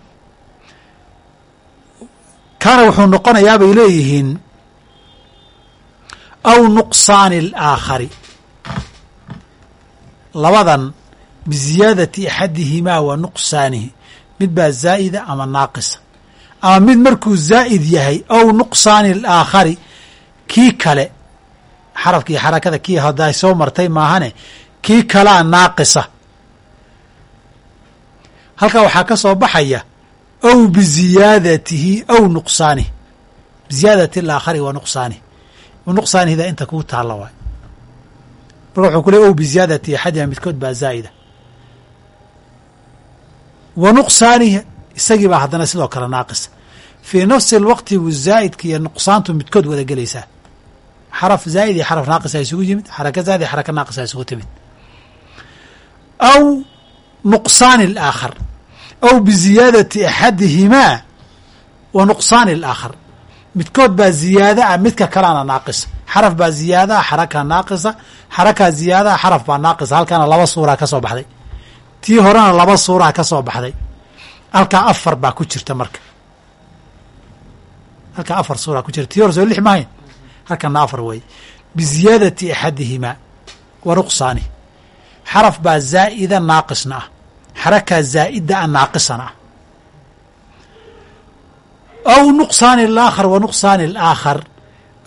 [SPEAKER 1] Kaana wuxuu noqonayaa bay leeyihiin aw nuqsaani alaakhari. Labadan biziyaadati axadihimaa wa nuqsaanihi. Mid baa zaa'ida ama naaqisa. Ama mid markuu zaa'id yahay aw nuqsaani alaakhari kii kale xarafkii xarakada kii hadday soo martay maahane kii kalaa naaqisa halkaa waxaa ka soo baxaya aw biziyaadatihi aw nuqsaanihi biziyaadati alaakhari wa nuqsaanihi wa nuqsaanihida inta kuu taalla waay. Marka wuxuu ku ow biziyaadati axadima midkood baa zaa'ida. Wa nuqsaanihi isagii baa haddana sidoo kale naaqisa fii nafsi alwaqti bu zaa'idka iyo nuqsaantu midkood wada gelaysaa. Xaraf zaa'id iyo xaraf naaqisa isugu yimid xaraka zaa'id iyo xaraka naaqisa isugu timid. Aw nuqsaani alaakhar aw biziyaadati axadihimaa wa nuqsaani alaakhar. Midkood baa ziyaada ah midka kalena naaqisa xaraf baa ziyaada ah xarakaa naaqisa. Xarakaa ziyaada ah xaraf baa naaqisa halkaana laba suuraa ka soo baxday. Tii horena laba suuraa ka soo baxday. Halkaa afar baa ku jirta marka. Halkaa afar suuraa ku jirta. Tii hore soo lix mahayn halkana afar wey biziyaadati wa nuqsaani xaraf baa zaa'ida naaqisna ah xarakaa zaa'ida a naaqisana ah aw nuqsaani alaakhar wa nuqsaani alaakhar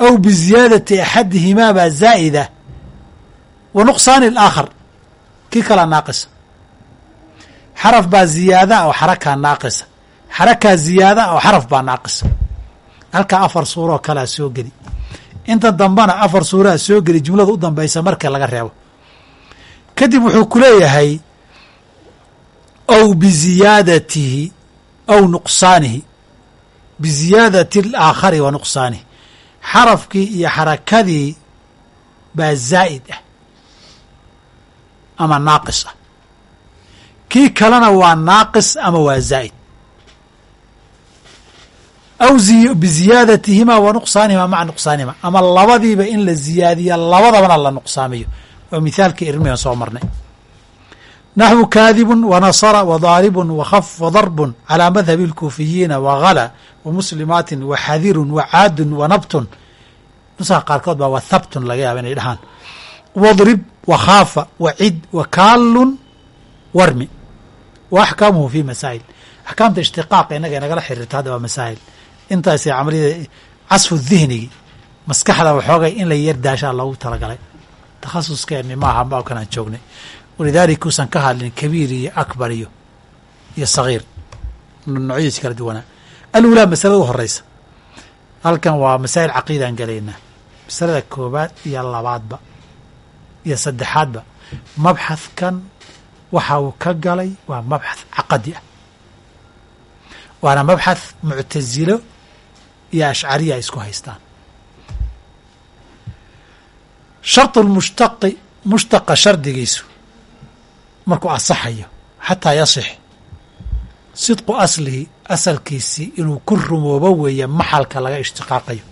[SPEAKER 1] aw biziyaadati axadihimaa baa zaa'ida wa nuqsaani alaakhar kii kalaa naaqisa xaraf baa ziyaada oo xarakaa naaqisa xarakaa ziyaada oo xaraf baa naaqisa halkaa afar suuroo kalaa soo geli inta dambana afar suuraha soo geli jumlada u dambaysa marka laga reebo kadib wuxuu ku leeyahay aw biziyaadatihi aw nuqsaanihi. Biziyaadati alaakhari wa nuqsaanihi. Xarafkii iyo xarakadii baa zaa'id ah ama naaqis ah. Kii kalena waa naaqis ama waa zaa'id. Aw biziyaadatihimaa wa nuqsaanihimaa maca nuqsaanihima ama labadiiba in la ziyaadiya labadabana la nuqsaamiyo oo mithaalkii irmigan soo marnay. Naxwu kaadibun wa nasara wa daaribun wa khaf wa darbun calaa madhabi اlkuufiyiina wa ghala wa muslimaatin wa xadirun wa caadun wa nabtun. Nusaha qaarkood baa wa thabtun laga yaaba inay dhahaan. Wadrib wa khaafa wa cid wa kaallun warmi. Wa axkaamuhu fi masaa'il. Axkaamta ishtiqaaqa inaga inagala xiriirta hadda waa masaa'il. Intaasay camaliyada casfu dihnigi maskaxda waxoogay in la yar daashaa loogu talagalay takhasuskeeni maaha baabkan aan joognay walidaalika uusan ka hadlin kabiir iyo akbar iyo iyo sagiir noocyadiisi kala duwanaa alulaa masalada u horeysa halkan waa masaa'il caqiidaan gelaynaa masalada koobaad iyo labaadba iyo saddexaadba mabxadkan waxa uu ka galay waa mabxath caqadi ah waana mabxath muctasilo iyo ashcariya ay isku haystaan sharطu lmushtaqi mushtaqa shardigiisu markuu asaxayo xataa yasix. Sidqu aslihi asalkiisii inuu ku rumoobo weeye maxalka laga ishtiqaaqayo.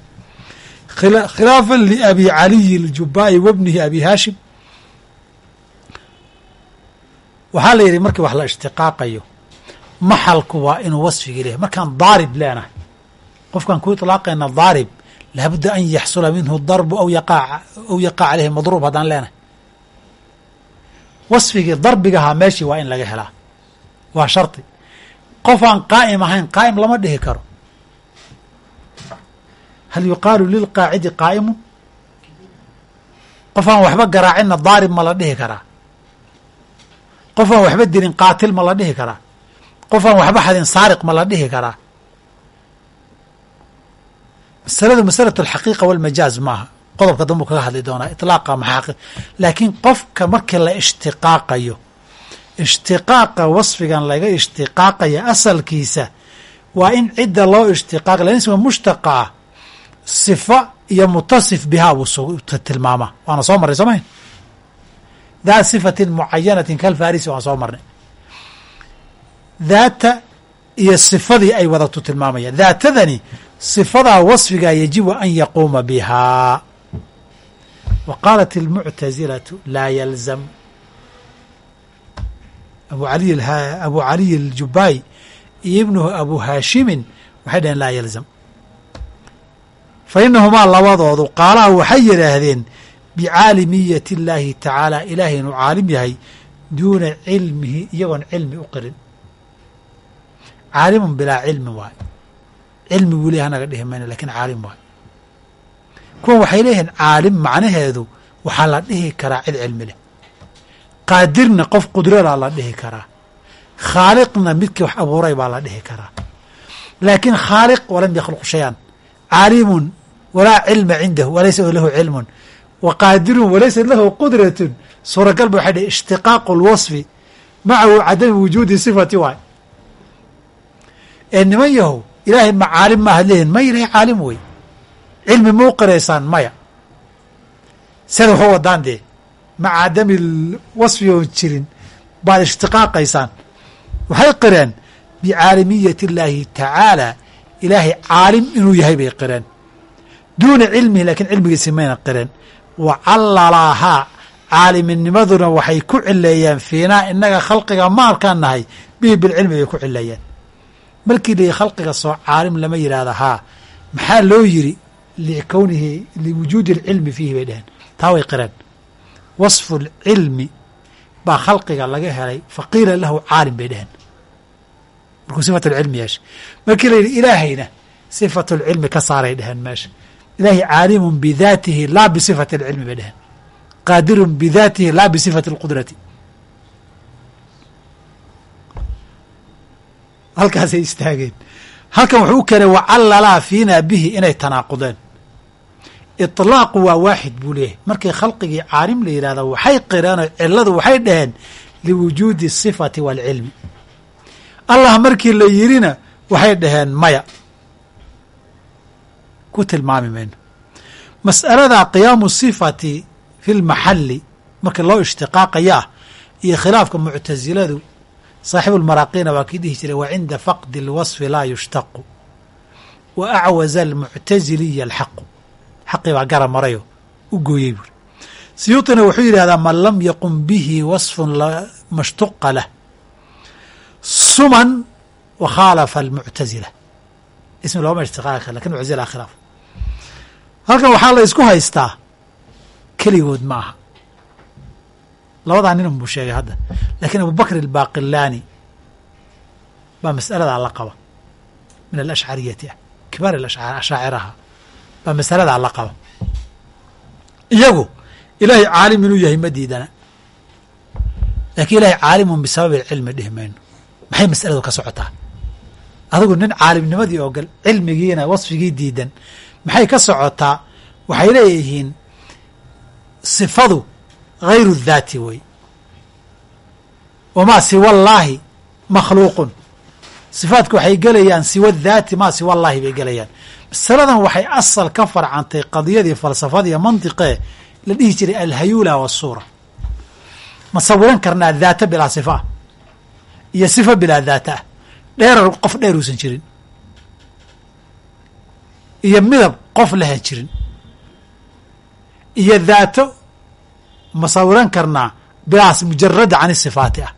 [SPEAKER 1] Khilaafan liabi caliyi اljubaa'i wa bnihi abi haashim. Waxaa la yidhi markii wax la ishtiqaaqayo maxalku waa inuu wasfigii leeyahay. Markaan daarib leenahay qofkaan ku ilaaqayna daarib laabudda an yaxsula minhu darbu aw yaqa aw yaqa caleyhi madruub haddaan leenahay wasfigii darbigahaa meeshii waa in laga helaa waa shardi qof aan qaa'im ahayn qaa'im lama dhihi karo hal yuqaalu lilqaacidi qaa'imu qof aan waxba garaacinna daarib ma la dhihi karaa qof aan waxba dilin qaatil ma la dhihi karaa qof aan waxba xadin saariq ma la dhihi karaa masaladu masalatu alxaqiiqa walmajaaz maaha. Qodobka dambuu kaga hadli doonaa iطlaaqa maxaaqi. Laakiin qofka markii la ishtiqaaqayo ishtiqaaqa wasfigan laga ishtiqaaqaya asalkiisa waa in cidda loo ishtiqaaq lan isma mushtaqa ah sifa iyo mutasif bihaa buu tilmaamaa. Waana soo marray soo mayn? Daa sifatin mucayanatin kalfarisi waan soo marnay. Daata iyo sifadii ay wadatu tilmaamaya daatadani sifadaa wasfigaa yajibu an yaquuma bihaa wa qaalat اlmuctasilatu laa yalzam abu ali abu caliy aljubaay iyo ibnuhu abu haashimin waxay dhaheen laa yalzam fa inahumaa labadoodu qaalaha waxay yidhaahdeen bicaalimiyat اllaahi tacaala ilaahay inuu caalim yahay duuna cilmihi iyagoon cilmi u qirin caalimun bilaa cilmi waayo cilmi weli hanaga dhihi mayno laakiin caalim waayo kuwan waxay leeyihiin caalim macnaheedu waxaa la dhihi karaa cid cilmi leh. Qaadirna qof qudradaa la dhihi karaa. Khaaliqna midkii wax abuuray baa la dhihi karaa. Laakiin khaaliq walam yakhluq shayan. Caalimun walaa cilma cindahu walaysa lahu cilmun. Wa qaadirun walaysa lahu qudratun. Suuragal ba waxay dhihi ishtiqaaqu lwasfi macahu cadami wujuudi sifati waay. Niman yahow ilaahay ma caalim maahaad leeyihiin ma ilahay caalim wey cilmi mau qiraysaan maya. Sada waxu wadaan dee maca cadami wasfi oon jirin baad ishtiqaaqaysaan. Waxay qireen bicaalimiyati اllaahi tacaala ilaahay caalim inuu yahay bay qireen. Duuna cilmihi lakiin cilmigiisi mayna qireen. Wa callalaahaa caaliminimaduna waxay ku cileeyeen fiinaa inaga khalqiga maalkaan nahay bihi bilcilmi bay ku cileeyeen markii la khalqiga soo caalim lama yidhaahda haa maxaa loo yiri likownihi liwujuudi alcilmi fiihi bay dheheen taa way qireen. Wasfu lcilmi baa khalqiga laga helay faqiila lahu caalim bay dheheen markuu sifat lcilmi yeesha markii la yihi ilaahayna sifat lcilmi ka saaray dheheen meesha ilaahi caalimun bidaatihi laa bisifati alcilmi bay dheheen qaadirun bidaatihi laa bisifati alqudrati. halkaasay istaageen. Halkan wuxuu u keenay wacallalaa fiinaa bihi inay tanaaqudeen. Ilaaqu waa waaxid buu leeyahay. Markii khalqigii caalim la yidhahda waxay qireenoo ciladu waxay dhaheen liwujuudi asifati waalcilmi allah markii la yirina waxay dhaheen maya. Ku tilmaami mayno mas'alada qiyaamu sifati fi lmaxalli markii loo ishtiqaaqaya iyo khilaafka muctasiladu saaxibu lmaraaqiina waa kii dhihi jiray wa cinda faqdi اlwasfi laa yushtaqu wa acwaza almuctaziliya alxaqu. Xaqii baa gara marayo u gooyey buuri siyuuطina wuxuu yidhahdaa man lam yaqum bihi wasfun mashtuqa lah suman wa khaalafa almuctazila ismi looma ishtiqaaqi laakiin muctazila khilaaf. Halkan waxaa la isku haystaa keligood ma aha labadaa nin buu sheegay hadda. Lakiin abubakr albaaqilaani baa mas'aladaa la qaba. Min alashcariyati ah. Kibaar ashaaciraha. Baa masaladaa la qaba. Iyagu ilaahay caalim inuu yahay ma diidana. Laakiin ilahay caalimun bisababi alcilmi dhihi mayno. Maxay masaladu ka socotaa? Adigu nin caalimnimadii ogol cilmigiina wasfigii diidan maxay ka socotaa? Waxay leeyihiin sifadu hayru dhaati wey wamaa siwallaahi makhluuqun sifaadku waxay gelayaan siwa dhaati maa siwallaahi bay gelayaan masaladan waxay asal ka farcantay qadiyadii falsafadiiyo mantiqee la dhihi jiray alhayula wasuura ma sawiran karnaa daata bilaa sifa iyo sifa bilaa daata ah dheerar qof dheer uusan jirin iyo midab qof lahan jirin iyo daato ma karnaa bilaas mujarada can isifaati ah.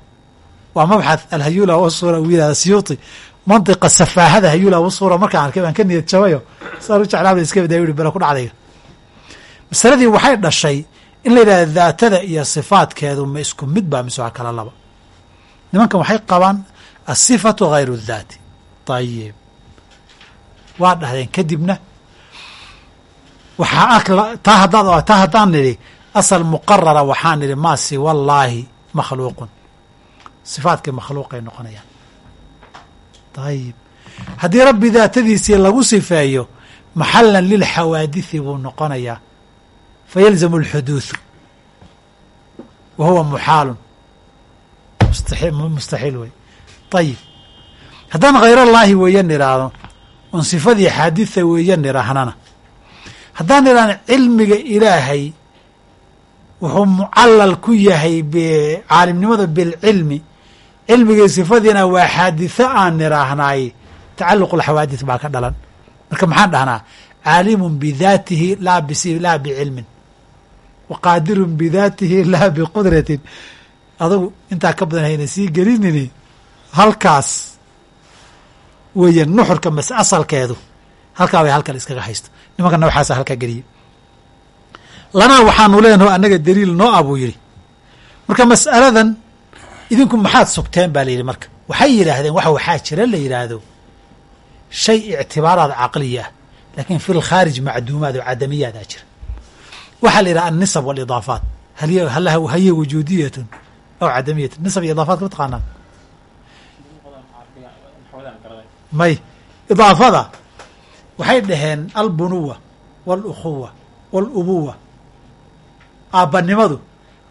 [SPEAKER 1] Waa mabxath alhayula wasuura uu yihahda siyuuti. Mantiqa safaahada hayula wasuura markaan arkay baan ka niyad jabayo. Saan u iska bada yihi bela ku dhacdayga masaladii waxay dhashay in la yidhahda daatada iyo sifaadkeedu ma isku mid baa mise waa kala laba. Nimankan waxay qabaan asifatu hayru dhaati. Ayib waa dhahdeen kadibna waxaa taa haddaan nidhi asal muqarara waxaan nidhi maa siwallaahi makhluuqun. Sifaadkii makhluuqay noqonayaan. Ayib haddii rabbi daatadiisii lagu sifeeyo maxalan lilxawaadithi buu noqonayaa. Fayalzamu alxuduudu wa huwa muxaalun. Mustaxiil wey. Ayib haddaan hayrallaahi weeye nidhaahdo on sifadii xaaditha weeye nidhaahnana haddaan nidhaahno cilmiga ilaahay wuxuu mucallal ku yahay caalimnimada bilcilmi cilmigii sifadiina waa xaaditho aan nidhaahnaay tacalluq alxawaadith baa ka dhalan. Marka maxaan dhahnaa? Caalimun bidaatihi laa bicilmin wa qaadirun bidaatihi laa biqudratin adugu intaa ka badan hayna sii gelinini halkaas weeye nuxurka mas asalkeedu halkaa way halkan iskaga haysto. Nimankana waxaasa halkaa geliye lanaa waxaanu leenaho annaga daliil noo ah buu yidhi. Marka mas'aladan idinku maxaad sugteen baa la yidhi marka. Waxay yidhaahdeen waxa waxaa jira la yidhaahdo shay ictibaaraad caqliya ah laakiin fi lkhaarij macduumaad oo cadamiyaadaa jira. Waxaa la yidhaha annisab walidaafaat haye wujuudiyatun aw cadamiyatun nisab iyo idaafaat kama taqaanaan. May. Idaafada waxay dhaheen albunuwa wاlukhuwa wاlubuwa aabbanimadu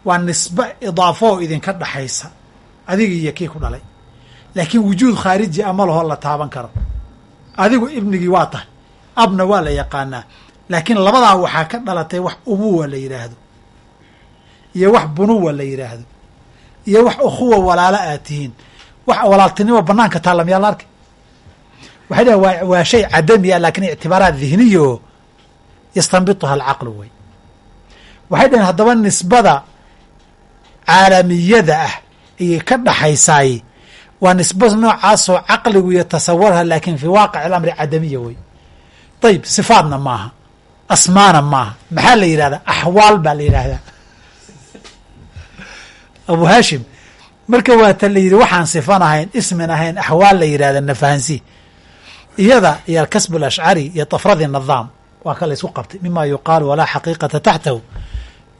[SPEAKER 1] waa nisbe idaafo oo idinka dhaxaysa. Adiga iyo kii ku dhalay. Laakiin wujuud khaariji ama lahoo la taaban karo. Adigu ibnigii waa tahay. Abna waa la yaqaanaa. Laakiin labadaa waxaa ka dhalatay wax ubuwa la yidhaahdo iyo wax bunuwa la yidhaahdo iyo wax ukhuwa walaalo aad tihiin. Wax walaaltinimo banaanka taalamiyaa la arkay? Waxay dhaheen waa shay cadami ah laakiin ictibaaraat dihniya oo yastanbituha alcaqlu wey waxay dhaheen haddaba nisbada caalamiyada ah ayay ka dhaxaysaay. Waa nisba noocaasoo caqligu iyo tasawurha laakiin fii waaqic alamri cadamiya wey ayib sifaadna maaha asmaana maaha. Maxaa la yidhahdaa axwaal baa la yidhaahdaa. Abu hashim marka waata la yidhi waxaan sifan ahayn ismin ahayn axwaal la yidhahda nafahansi. Iyada iyo alkasb alashcari iyo tafradii nadaam waa ka la ysku qabtay. Mima yuqaalu walaa xaqiiqata taxtahu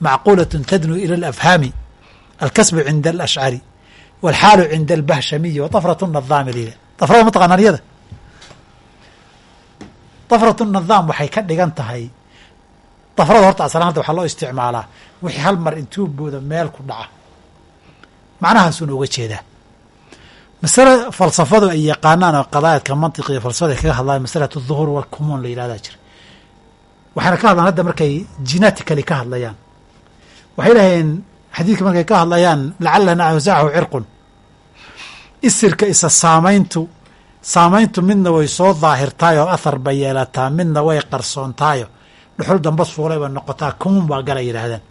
[SPEAKER 1] macquulaة tadnu ilى اlafhaami alkasbu cinda alashcari wاlxaalu cinda albahshamiyi wa طafraة nadaami l طafrada ma taqaanaan iyada طafraة nadaam waxay ka dhigan tahay طafrada horta aslan hadda waxaa loo isticmaalaa wixii hal mar intuu booda meel ku dhaca macnahaasuuna uga jeedaa masale falsafadu ay yaqaanaan oo qadaayadka mantiq iyo falsafada ay kaga hadlaan masalatu الظuhuur walkumuun la yihahdaa jira waxayna ka hadlaan hadda markay genetically ka hadlayaan waxay dhaheen xadiidka markay ka hadlayaan lacalana awsaahu cirqun. Isirka isa saamayntu saamayntu midna way soo daahirtaay oo athar bay yeelataa midna way qarsoontaayo. Dhuxul damba suulay bay noqotaa kumuun baa gala yidhaahdeen.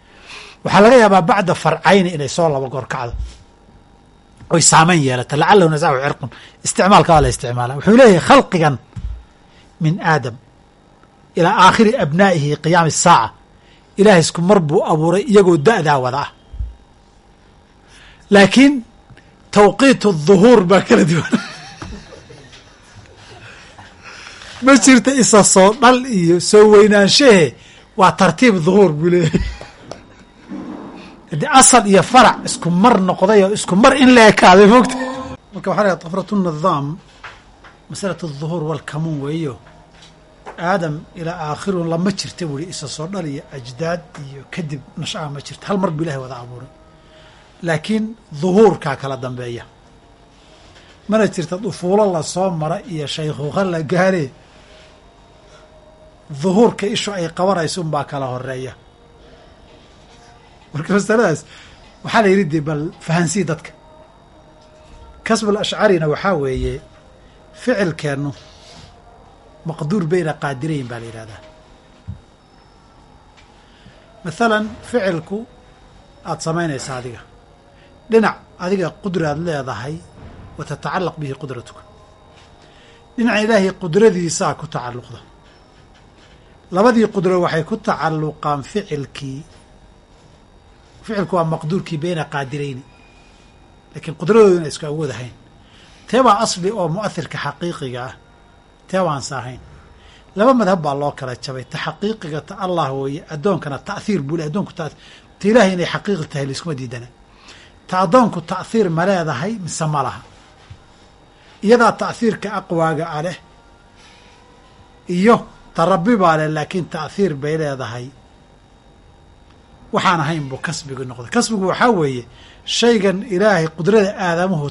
[SPEAKER 1] Waxaa laga yaabaa bacda farcayni inay soo laba goor kacdo. Oy saamayn yeelata lacalahu nasaahu cirqun. Isticmaalka waa la isticmaala wuxuu leeyahay khalqigan min aadam ilaa aakhiri abnaa'ihi qiyaami saaca ilahay isku mar buu abuuray iyagoo da'daa wada ah laakiin tawqiit الظuhuur baa kala duwan ma jirta isa soo dhal iyo soo weynaanshahe waa tartiib dhuhuur buu leeyahay haddii asal iyo farac isku mar noqday oo isku mar in la ekaaday mogta marka waxaa laha طafrat الniظaam masalatu alduhuur walkamuun weeyo aadam ilaa aakhirun lama jirta wuri isa soo dhal iyo ajdaad iyo kadib nasha'a ma jirta hal mar bu ilahay wada abuuray. Laakiin duhuurkaa kala dambeeya. Mana jirta dufuulo la soo mara iyo shaykhuuqa la gaare. Duhuurka ishu ay qabanayso unbaa kala horreeya marka masaladaas waxaa la yidhi dee bal fahansii dadka. Kasbul ashcarina waxaa weeye ficilkeennu maqduur bayna qaadirayn baa la yidhahdaa. Mathalan ficilku aada samaynaysa adiga. Dhinac adiga qudraad leedahay wa tatacallaq bihi qudratuka. Dhinaca ilaahay qudradiisaa ku tacalluqda labadii qudro waxay ku tacalluqaan ficilkii. Ficilku waa maqduurkii bayna qaadirayni. Laakiin qudradooduna isku awood ahayn. Tee baa asli oo mu'ahirka xaqiiqiga ah tee waansa ahayn laba madhab baa loo kala jabay. Ta xaqiiqiga ta allah weeye addoonkana ta'hiir buu le addoonku ta ilaahay inay xaqiiqi tahay laiskuma diidana. Ta addoonku ta'hiir ma leedahay mise ma laha. Iyadaa ta'hiirka aqwaaga a leh iyo ta rabbi baa leh laakiin ta'hiir bay leedahay. Waxaan ahayn buu kasbigu noqday. Kasbigu waxaa weeye shaygan ilaahay qudrada aadamuhu